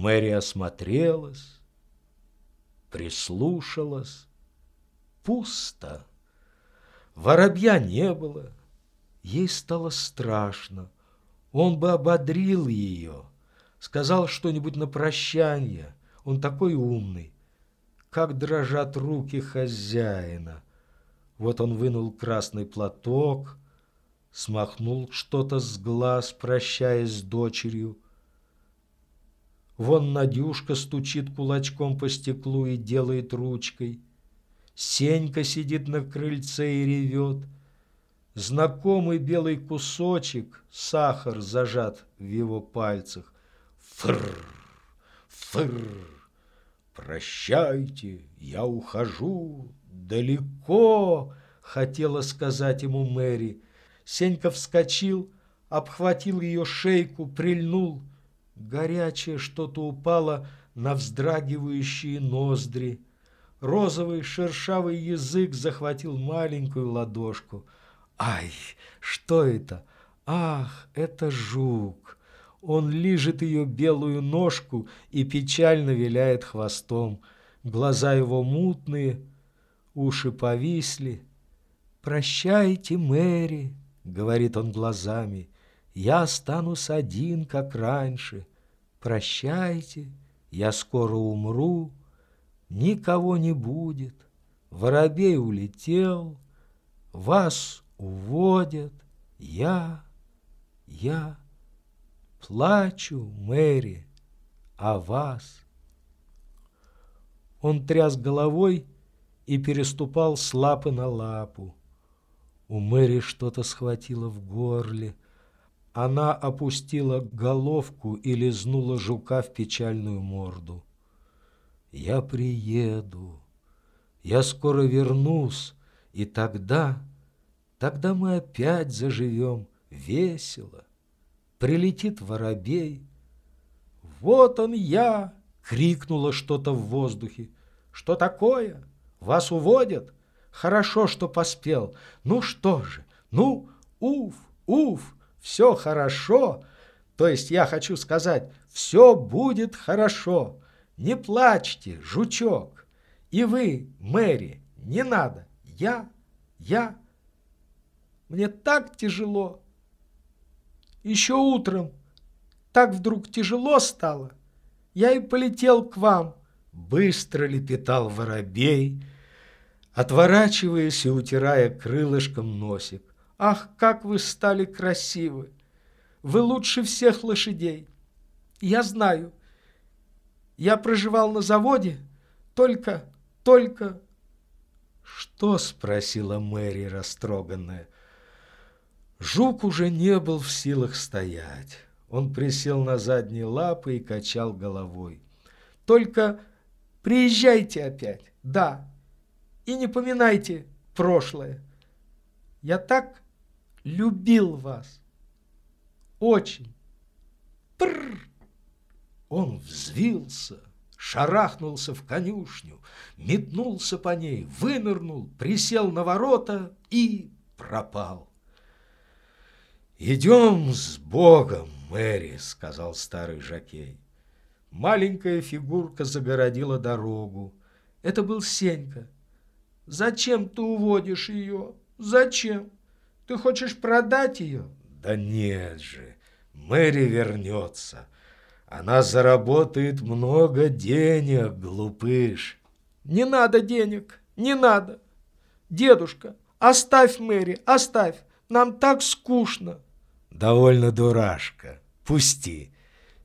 Мэри осмотрелась, прислушалась. Пусто. Воробья не было. Ей стало страшно. Он бы ободрил ее, сказал что-нибудь на прощание. Он такой умный. Как дрожат руки хозяина. Вот он вынул красный платок, смахнул что-то с глаз, прощаясь с дочерью. Вон Надюшка стучит кулачком по стеклу и делает ручкой. Сенька сидит на крыльце и ревет. Знакомый белый кусочек, сахар зажат в его пальцах. Фрр, фрр, прощайте, я ухожу далеко, хотела сказать ему Мэри. Сенька вскочил, обхватил ее шейку, прильнул. Горячее что-то упало на вздрагивающие ноздри. Розовый шершавый язык захватил маленькую ладошку. Ай, что это? Ах, это жук. Он лижет ее белую ножку и печально виляет хвостом. Глаза его мутные, уши повисли. «Прощайте, Мэри», — говорит он глазами, — «я останусь один, как раньше. Прощайте, я скоро умру» никого не будет. Воробей улетел, вас уводят, я, я плачу, Мэри, о вас. Он тряс головой и переступал с лапы на лапу. У Мэри что-то схватило в горле. Она опустила головку и лизнула жука в печальную морду. Я приеду, я скоро вернусь, и тогда, тогда мы опять заживем весело. Прилетит воробей. Вот он я! Крикнуло что-то в воздухе. Что такое? Вас уводят? Хорошо, что поспел. Ну что же? Ну, уф, уф, все хорошо. То есть я хочу сказать, все будет хорошо. Не плачьте, жучок. И вы, Мэри, не надо. Я, я. Мне так тяжело. Еще утром так вдруг тяжело стало. Я и полетел к вам. Быстро лепетал воробей, отворачиваясь и утирая крылышком носик. Ах, как вы стали красивы! Вы лучше всех лошадей. Я знаю, я проживал на заводе только, только... Что? спросила Мэри, растроганная. Жук уже не был в силах стоять. Он присел на задние лапы и качал головой. Только приезжайте опять, да, и не поминайте прошлое. Я так любил вас. Очень. Прррр. Он взвился, шарахнулся в конюшню, метнулся по ней, вынырнул, присел на ворота и пропал. «Идем с Богом, Мэри», — сказал старый жакей. Маленькая фигурка загородила дорогу. Это был Сенька. «Зачем ты уводишь ее? Зачем? Ты хочешь продать ее?» «Да нет же, Мэри вернется». Она заработает много денег, глупыш. Не надо денег, не надо. Дедушка, оставь Мэри, оставь. Нам так скучно. Довольно дурашка. Пусти.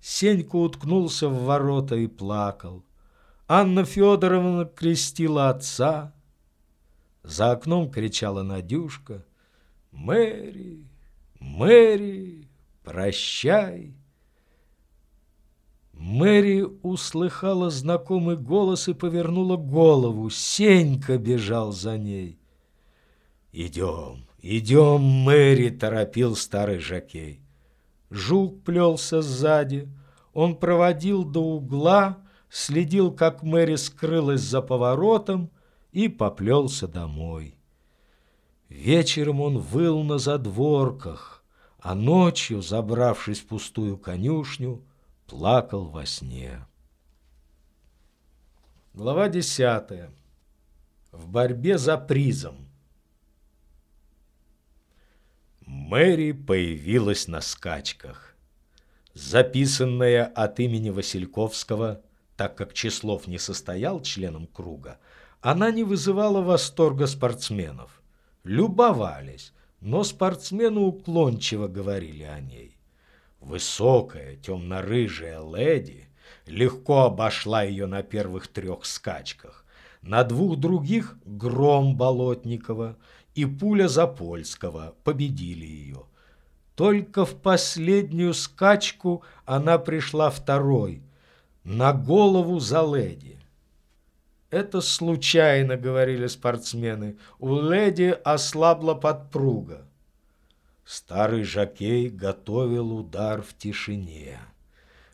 Сенька уткнулся в ворота и плакал. Анна Федоровна крестила отца. За окном кричала Надюшка. «Мэри, Мэри, прощай!» Мэри услыхала знакомый голос и повернула голову. Сенька бежал за ней. «Идем, идем, Мэри!» — торопил старый жакей. Жук плелся сзади. Он проводил до угла, следил, как Мэри скрылась за поворотом и поплелся домой. Вечером он выл на задворках, а ночью, забравшись в пустую конюшню, плакал во сне. Глава десятая. В борьбе за призом. Мэри появилась на скачках. Записанная от имени Васильковского, так как Числов не состоял членом круга, она не вызывала восторга спортсменов. Любовались, но спортсмены уклончиво говорили о ней. Высокая, темно-рыжая леди легко обошла ее на первых трех скачках. На двух других гром Болотникова и пуля Запольского победили ее. Только в последнюю скачку она пришла второй, на голову за леди. Это случайно, говорили спортсмены, у леди ослабла подпруга. Старый жокей готовил удар в тишине.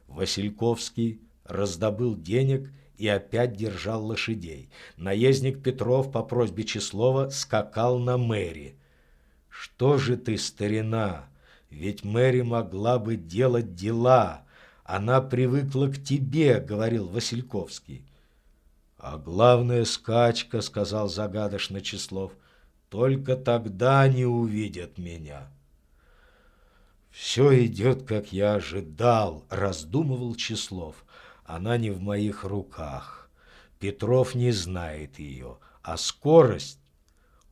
Васильковский раздобыл денег и опять держал лошадей. Наездник Петров по просьбе Числова скакал на Мэри. «Что же ты, старина? Ведь Мэри могла бы делать дела. Она привыкла к тебе», — говорил Васильковский. «А главная скачка», — сказал загадочно Числов, — «только тогда не увидят меня». «Все идет, как я ожидал», — раздумывал Числов. Она не в моих руках. Петров не знает ее, а скорость...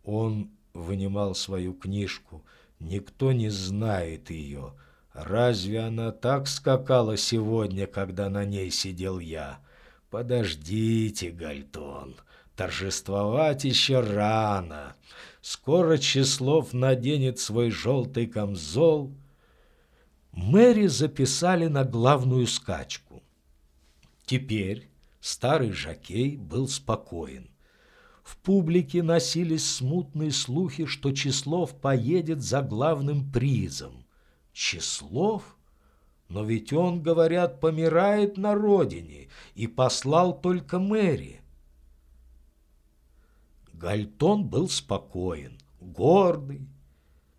Он вынимал свою книжку. Никто не знает ее. Разве она так скакала сегодня, когда на ней сидел я? Подождите, Гальтон, торжествовать еще рано. Скоро Числов наденет свой желтый камзол. Мэри записали на главную скачку. Теперь старый жокей был спокоен. В публике носились смутные слухи, что Числов поедет за главным призом. Числов? Но ведь он, говорят, помирает на родине и послал только Мэри. Гальтон был спокоен, гордый,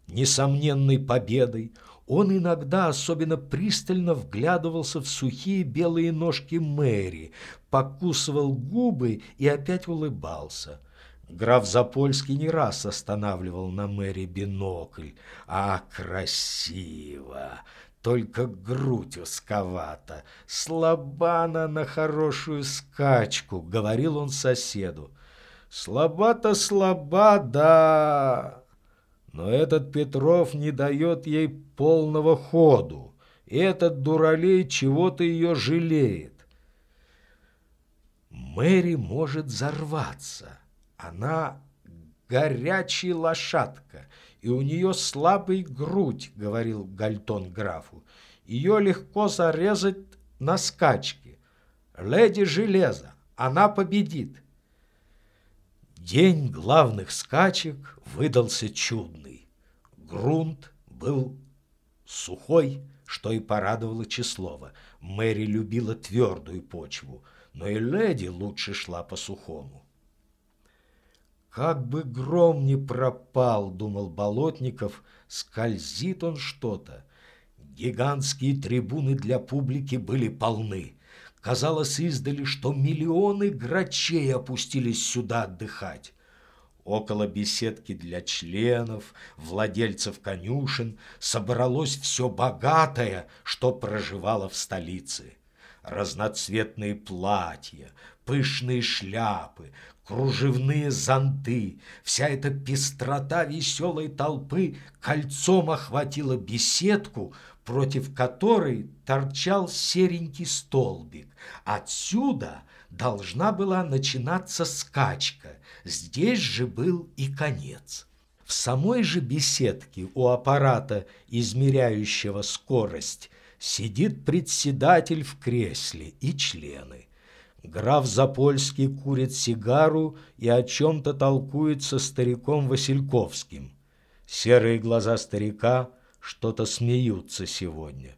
несомненной победой. Он иногда особенно пристально вглядывался в сухие белые ножки Мэри, покусывал губы и опять улыбался. Граф Запольский не раз останавливал на Мэри бинокль. А красиво! Только грудь узковата, слабана на хорошую скачку, говорил он соседу. Слаба-то слаба, да, но этот Петров не дает ей полного ходу. Этот дуралей чего-то ее жалеет. Мэри может взорваться. Она горячая лошадка, и у нее слабый грудь, говорил Гальтон графу. Ее легко зарезать на скачке. Леди Железо, она победит. День главных скачек выдался чудный. Грунт был сухой, что и порадовало Числова. Мэри любила твердую почву, но и леди лучше шла по сухому. «Как бы гром не пропал», — думал Болотников, — «скользит он что-то». Гигантские трибуны для публики были полны. Казалось издали, что миллионы грачей опустились сюда отдыхать. Около беседки для членов, владельцев конюшен собралось все богатое, что проживало в столице. Разноцветные платья, пышные шляпы, кружевные зонты, вся эта пестрота веселой толпы кольцом охватила беседку, против которой торчал серенький столбик. Отсюда должна была начинаться скачка, здесь же был и конец. В самой же беседке у аппарата, измеряющего скорость, сидит председатель в кресле и члены. Граф Запольский курит сигару и о чем-то толкует со стариком Васильковским. Серые глаза старика что-то смеются сегодня.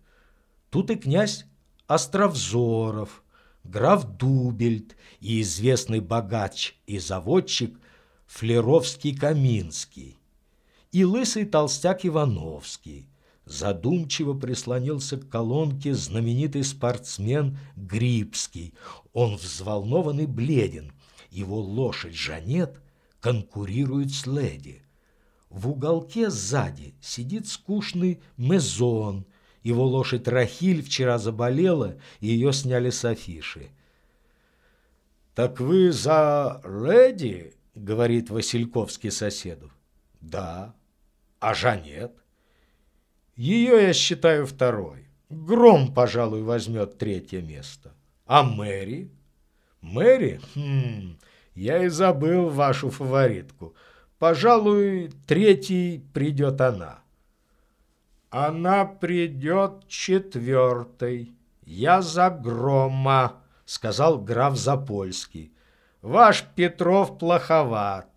Тут и князь Островзоров, граф Дубельт и известный богач и заводчик Флеровский-Каминский, и лысый толстяк Ивановский. Задумчиво прислонился к колонке знаменитый спортсмен Грибский. Он взволнован и бледен. Его лошадь Жанет конкурирует с леди. В уголке сзади сидит скучный Мезон. Его лошадь Рахиль вчера заболела, и ее сняли с афиши. «Так вы за леди?» — говорит Васильковский соседу. «Да. А Жанет?» «Ее я считаю второй. Гром, пожалуй, возьмет третье место. А Мэри?» «Мэри? Хм, я и забыл вашу фаворитку. Пожалуй, третий придет она». «Она придет четвертой. Я за Грома» сказал граф Запольский. «Ваш Петров плоховат.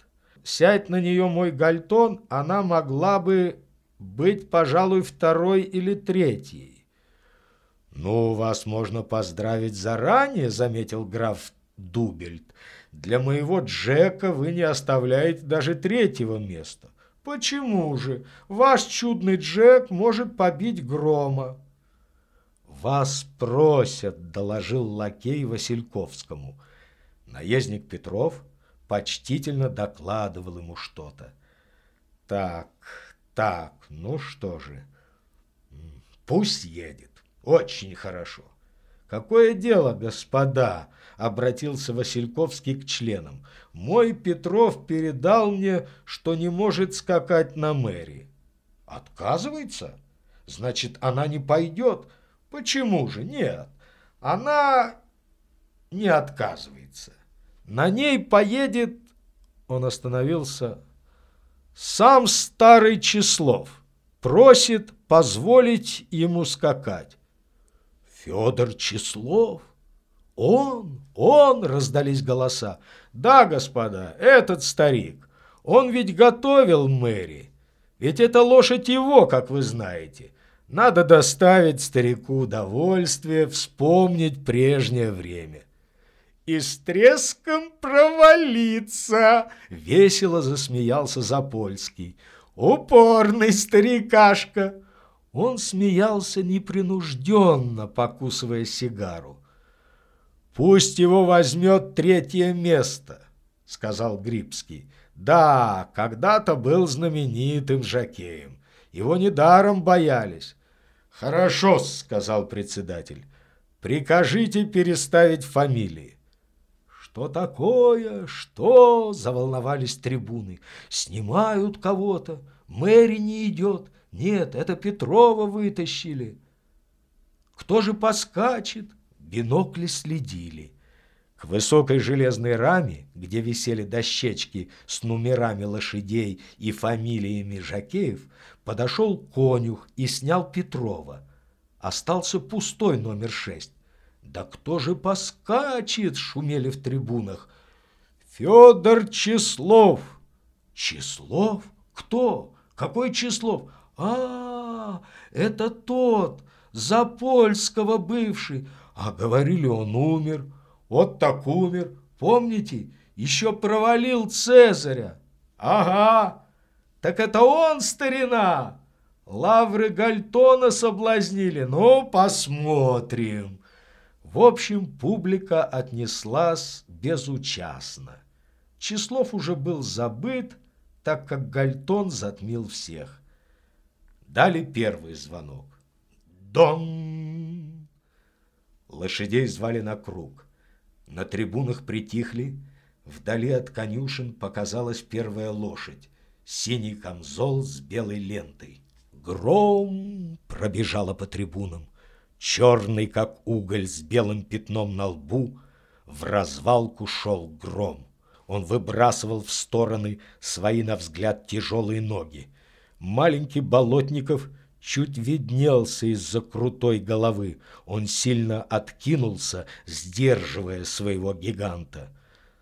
Сядь на нее мой гальтон, она могла бы быть, пожалуй, второй или третьей». «Ну, вас можно поздравить заранее», — заметил граф Дубельт. «Для моего Джека вы не оставляете даже третьего места». «Почему же? Ваш чудный Джек может побить Грома». «Вас просят», — доложил лакей Васильковскому. Наездник Петров почтительно докладывал ему что-то. «Так, так, ну что же, пусть едет, очень хорошо». «Какое дело, господа?» — обратился Васильковский к членам. «Мой Петров передал мне, что не может скакать на мэрии». «Отказывается? Значит, она не пойдет?» Почему же? Нет. Она не отказывается. На ней поедет... Он остановился. Сам старый Числов просит позволить ему скакать. Федор Числов? Он, он, раздались голоса. Да, господа, этот старик. Он ведь готовил мэри. Ведь это лошадь его, как вы знаете. Надо доставить старику удовольствие, вспомнить прежнее время. И с треском провалиться, весело засмеялся Запольский. Упорный старикашка. Он смеялся непринужденно, покусывая сигару. «Пусть его возьмет третье место», — сказал Грибский. «Да, когда-то был знаменитым жакеем. Его недаром боялись. «Хорошо», — сказал председатель. «Прикажите переставить фамилии». «Что такое? Что?» — заволновались трибуны. «Снимают кого-то. Мэри не идет. Нет, это Петрова вытащили». «Кто же поскачет?» Бинокли следили. К высокой железной раме, где висели дощечки с номерами лошадей и фамилиями жакеев, подошел конюх и снял Петрова. Остался пустой номер шесть. «Да кто же поскачет?» — шумели в трибунах. «Федор Числов!» «Числов? Кто? Какой Числов? а, -а это тот, Запольского бывший. А говорили, он умер». Вот так умер. Помните? Еще провалил Цезаря. Ага, так это он, старина. Лавры Гальтона соблазнили. Ну, посмотрим. В общем, публика отнеслась безучастно. Числов уже был забыт, так как Гальтон затмил всех. Дали первый звонок. Дон! Лошадей звали на круг. На трибунах притихли, вдали от конюшен показалась первая лошадь, синий камзол с белой лентой. Гром пробежала по трибунам, черный, как уголь, с белым пятном на лбу, в развалку шел гром. Он выбрасывал в стороны свои, на взгляд, тяжелые ноги. Маленький Болотников — чуть виднелся из-за крутой головы. Он сильно откинулся, сдерживая своего гиганта.